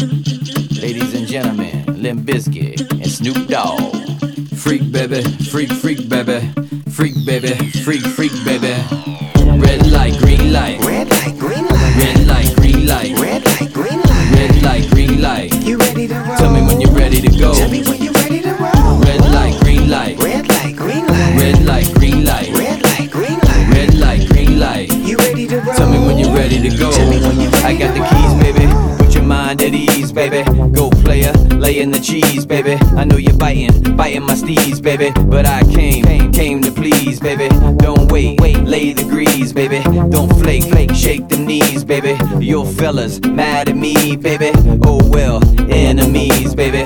Ladies and gentlemen, Limp and Snoop Dogg. Freak baby, freak, freak baby, freak baby, freak, freak baby. Red light, player, lay in the cheese, baby. I know you're biting, biting my steez, baby. But I came, came to please, baby. Don't wait, wait, lay the grease, baby. Don't flake, flake, shake the knees, baby. Your fellas mad at me, baby. Oh well, enemies, baby.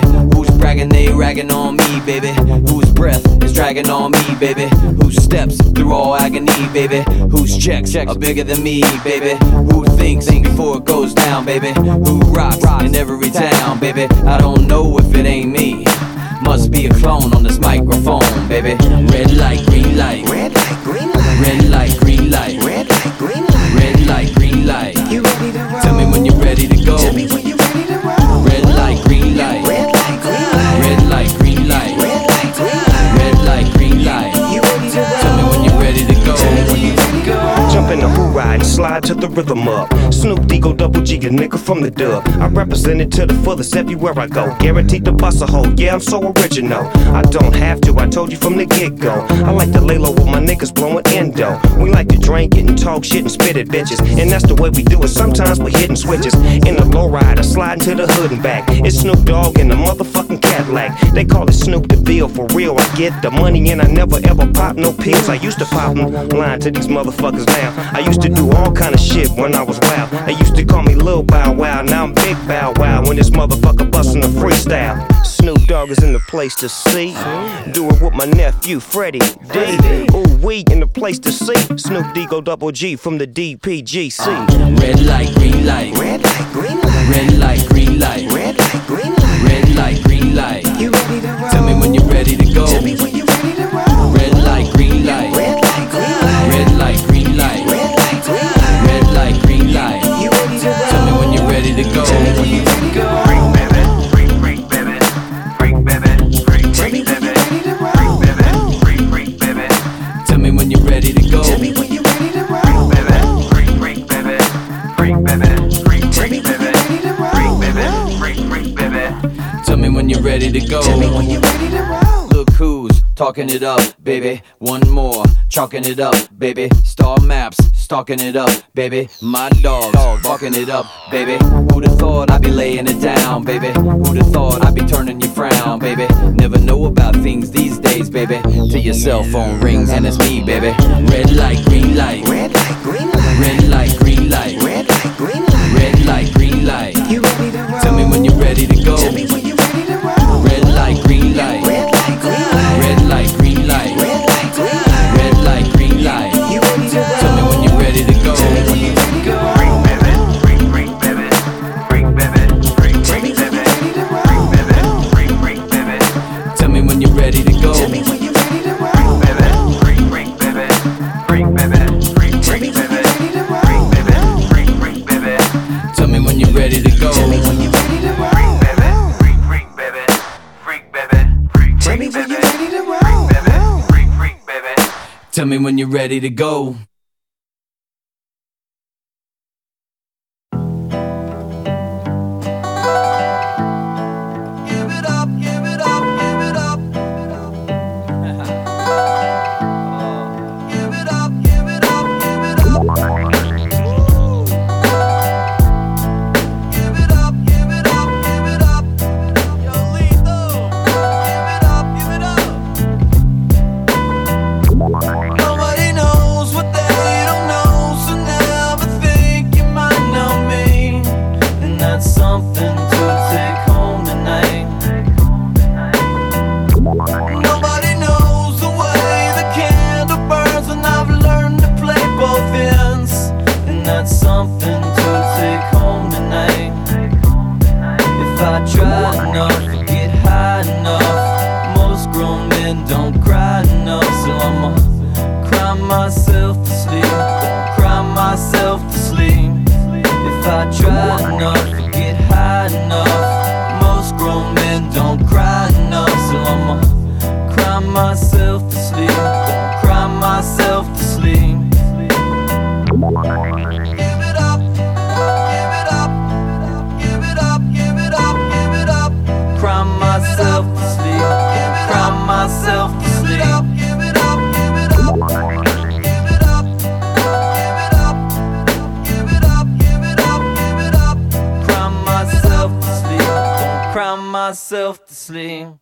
Who's bragging, they ragging on me, baby. Whose breath is dragging on me, baby. Whose steps through all agony, baby. Whose checks are bigger than me, baby. Who thinks before it goes down, baby. Who rocks in every town, baby. I don't know if it ain't me. Must be a clone on this microphone, baby. Red light, green light. Red light, green light. Red light, green light. Red light, green light. Red light, green light. You ready to roll? Tell me when you're ready to go. Tell me when you and slide to the rhythm up. Snoop Deagle double G, a nigga from the dub. I represent it to the fullest everywhere I go. Guaranteed to bust a hole, yeah, I'm so original. I don't have to, I told you from the get go. I like to lay low with my niggas blowing endo. We like to drink it and talk shit and spit at bitches. And that's the way we do it. Sometimes we're hitting switches. In the low rider, sliding to the hood and back. It's Snoop Dogg in the motherfucking Cadillac. They call it Snoop the Bill for real. I get the money and I never ever pop no pills. I used to pop them, lying to these motherfuckers now. I used to do all kind of shit when I was wild. They used to call me Lil Bow Wow. Now I'm Big Bow Wow when this motherfucker bustin' a freestyle. Snoop Dogg is in the place to see. Do it with my nephew Freddie D. Ooh, we in the place to see. Snoop Deagle double G from the DPGC. Red light, green light. Red light, green light. Red light, green light. Red light, green light. When you ready to roll. Look who's talking it up, baby. One more, chalking it up, baby. Star maps, stalking it up, baby. My dog, barking it up, baby. Who'da thought I'd be laying it down, baby? Who'da thought I'd be turning your frown, baby? Never know about things these days, baby. Till your cell phone rings and it's me, baby. Red light, green light, Tell me when you're ready to go. Nobody knows the way the candle burns, and I've learned to play both ends. And that's something to take home tonight. If I try enough, get high enough, most grown men don't cry enough, so I'ma cry myself to sleep. Cry myself to sleep. If I try myself to sleep. Don't cry myself to sleep. Give it up, give it up, give it up, give it up, give it up. Cry myself to sleep. Cry myself to sleep. Give it up, give it up, give it up. myself to sleep.